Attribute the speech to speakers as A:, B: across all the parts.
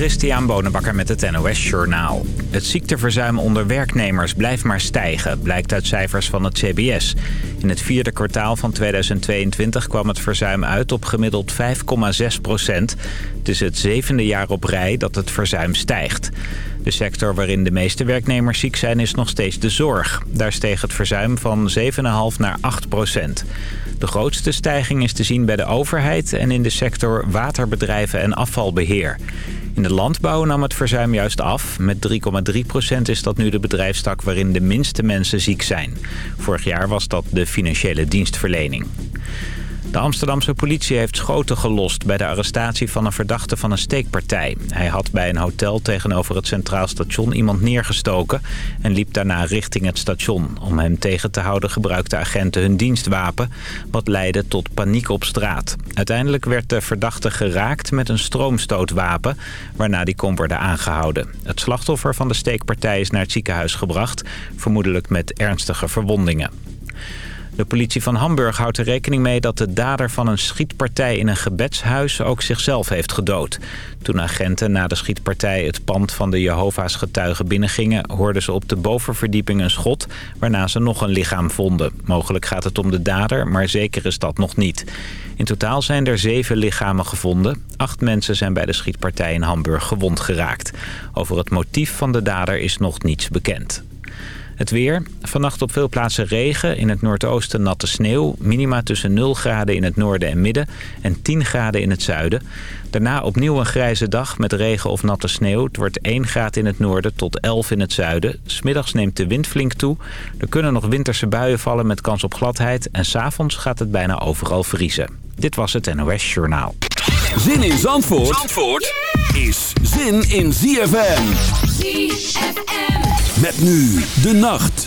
A: Christian Bonenbakker met het NOS Journaal. Het ziekteverzuim onder werknemers blijft maar stijgen, blijkt uit cijfers van het CBS. In het vierde kwartaal van 2022 kwam het verzuim uit op gemiddeld 5,6 procent. Het is het zevende jaar op rij dat het verzuim stijgt. De sector waarin de meeste werknemers ziek zijn is nog steeds de zorg. Daar steeg het verzuim van 7,5 naar 8 procent. De grootste stijging is te zien bij de overheid en in de sector waterbedrijven en afvalbeheer. In de landbouw nam het verzuim juist af. Met 3,3 procent is dat nu de bedrijfstak waarin de minste mensen ziek zijn. Vorig jaar was dat de financiële dienstverlening. De Amsterdamse politie heeft schoten gelost bij de arrestatie van een verdachte van een steekpartij. Hij had bij een hotel tegenover het Centraal Station iemand neergestoken en liep daarna richting het station. Om hem tegen te houden gebruikten agenten hun dienstwapen, wat leidde tot paniek op straat. Uiteindelijk werd de verdachte geraakt met een stroomstootwapen, waarna die kon worden aangehouden. Het slachtoffer van de steekpartij is naar het ziekenhuis gebracht, vermoedelijk met ernstige verwondingen. De politie van Hamburg houdt er rekening mee dat de dader van een schietpartij in een gebedshuis ook zichzelf heeft gedood. Toen agenten na de schietpartij het pand van de Jehovah's getuigen binnengingen... hoorden ze op de bovenverdieping een schot, waarna ze nog een lichaam vonden. Mogelijk gaat het om de dader, maar zeker is dat nog niet. In totaal zijn er zeven lichamen gevonden. Acht mensen zijn bij de schietpartij in Hamburg gewond geraakt. Over het motief van de dader is nog niets bekend. Het weer. Vannacht op veel plaatsen regen. In het noordoosten natte sneeuw. Minima tussen 0 graden in het noorden en midden. En 10 graden in het zuiden. Daarna opnieuw een grijze dag met regen of natte sneeuw. Het wordt 1 graad in het noorden tot 11 in het zuiden. Smiddags neemt de wind flink toe. Er kunnen nog winterse buien vallen met kans op gladheid. En s'avonds gaat het bijna overal vriezen. Dit was het NOS Journaal.
B: Zin in Zandvoort, Zandvoort is zin in ZFM. ZFM. Met nu de nacht.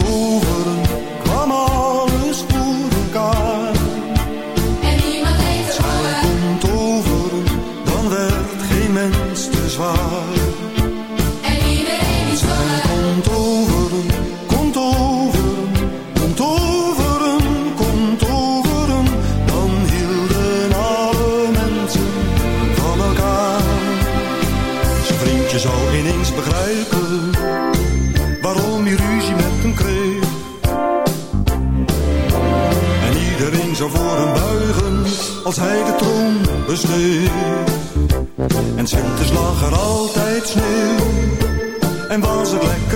C: als hij de troon besteed.
D: En zinters lag er
C: altijd sneeuw
D: en
E: was
F: het lekker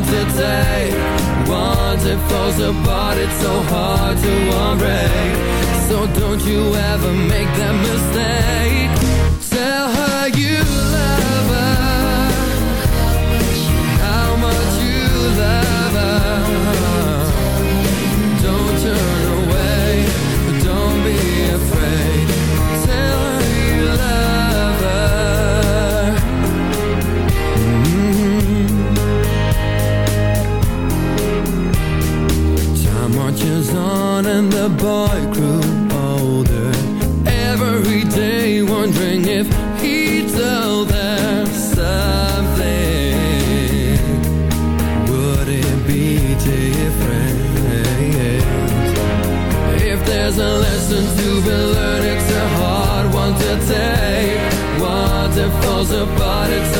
F: one to take. Once it falls apart, it's so hard to unbreak. So don't you ever make that mistake. The boy grew older. Every day wondering if he'd tell them something. Would it be different? If there's a lesson to be learned, it's a hard one to take. Once it falls apart, it's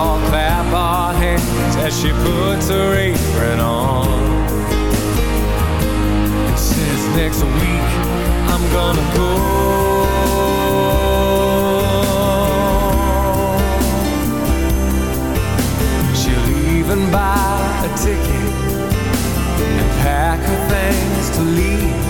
F: All clap our hands as she puts her apron on and says, Next week I'm gonna go. She'll even buy a ticket and pack her things to leave.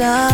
G: Somewhere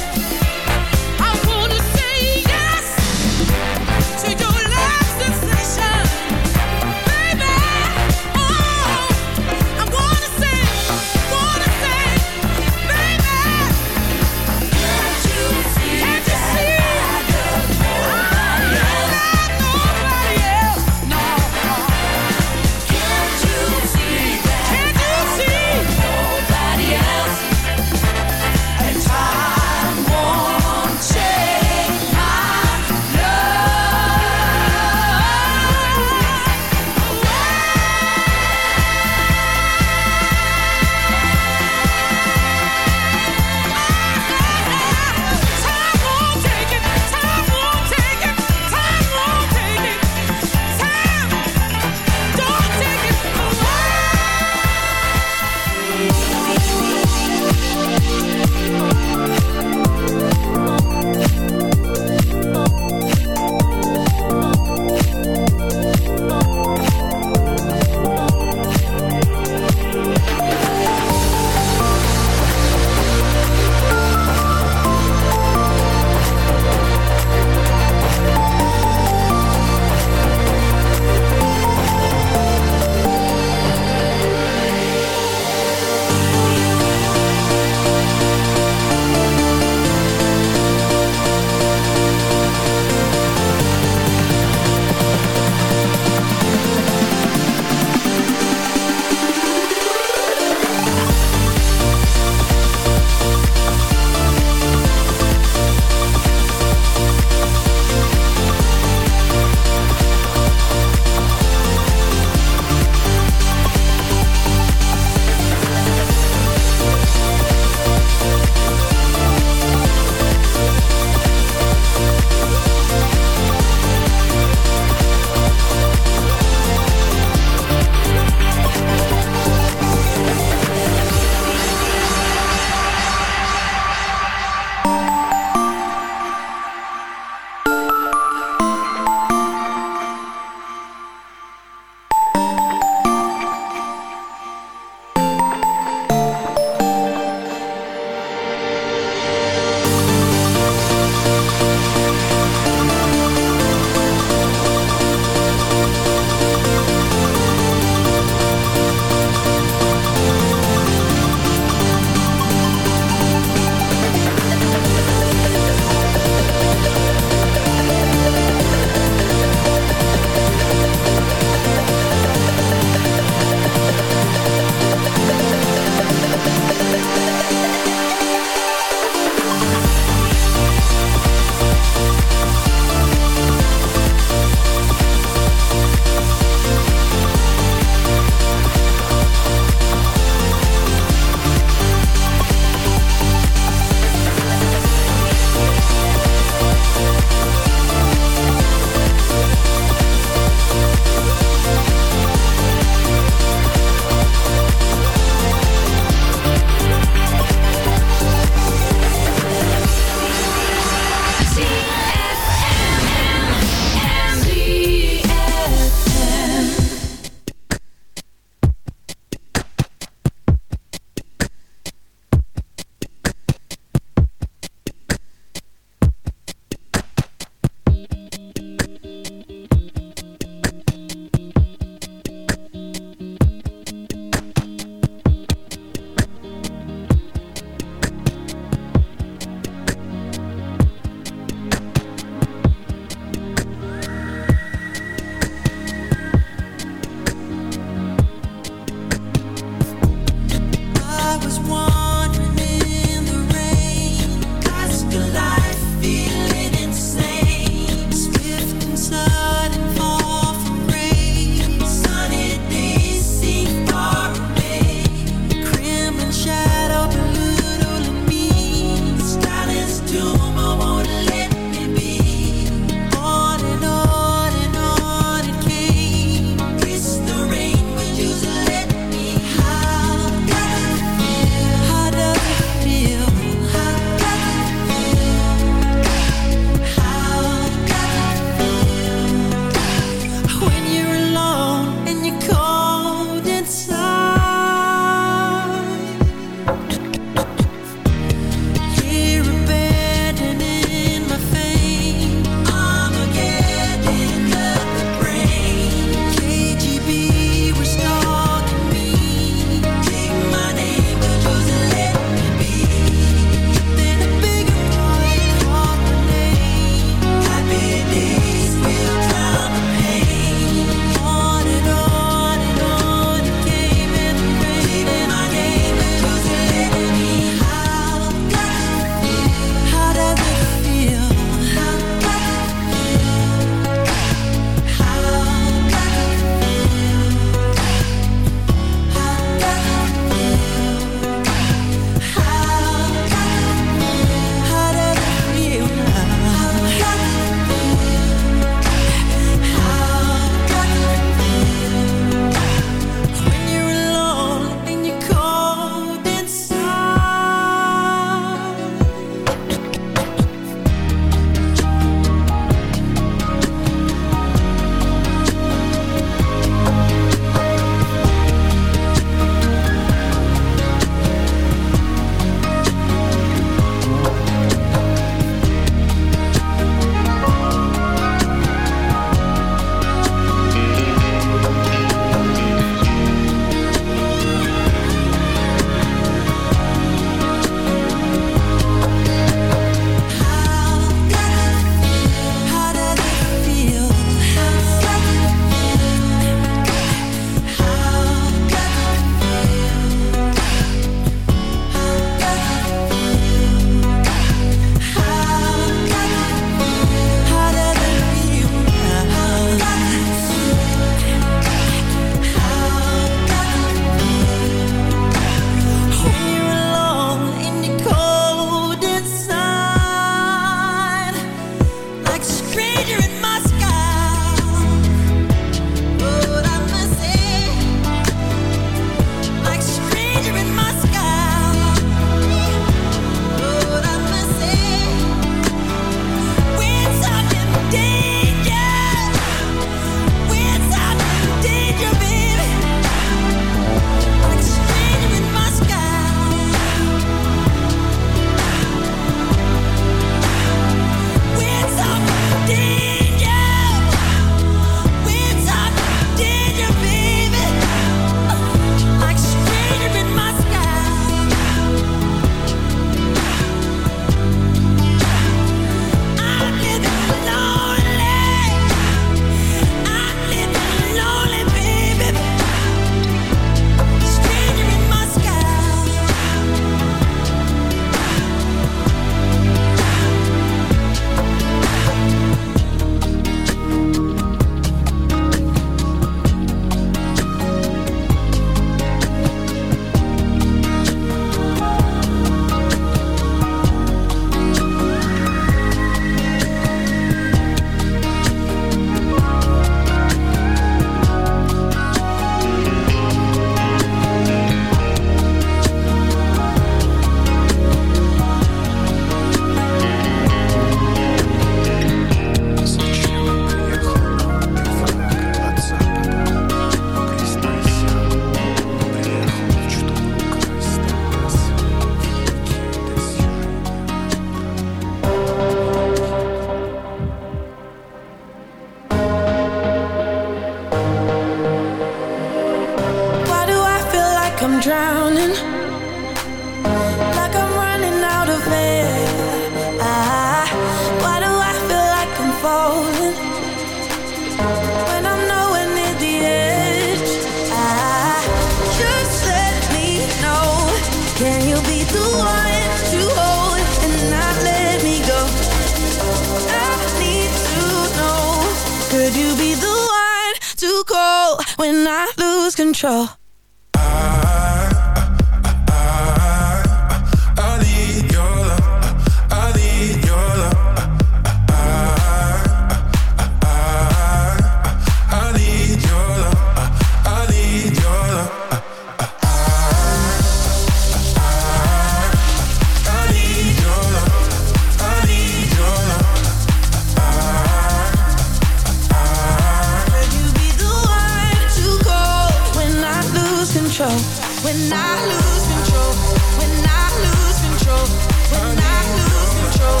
H: control. When I lose control when I lose control when I lose control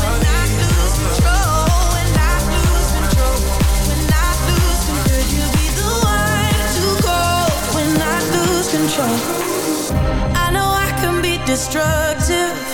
H: when I lose control when I lose control when I lose control could you be the one to go when I lose control I know I can be destructive.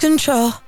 H: control.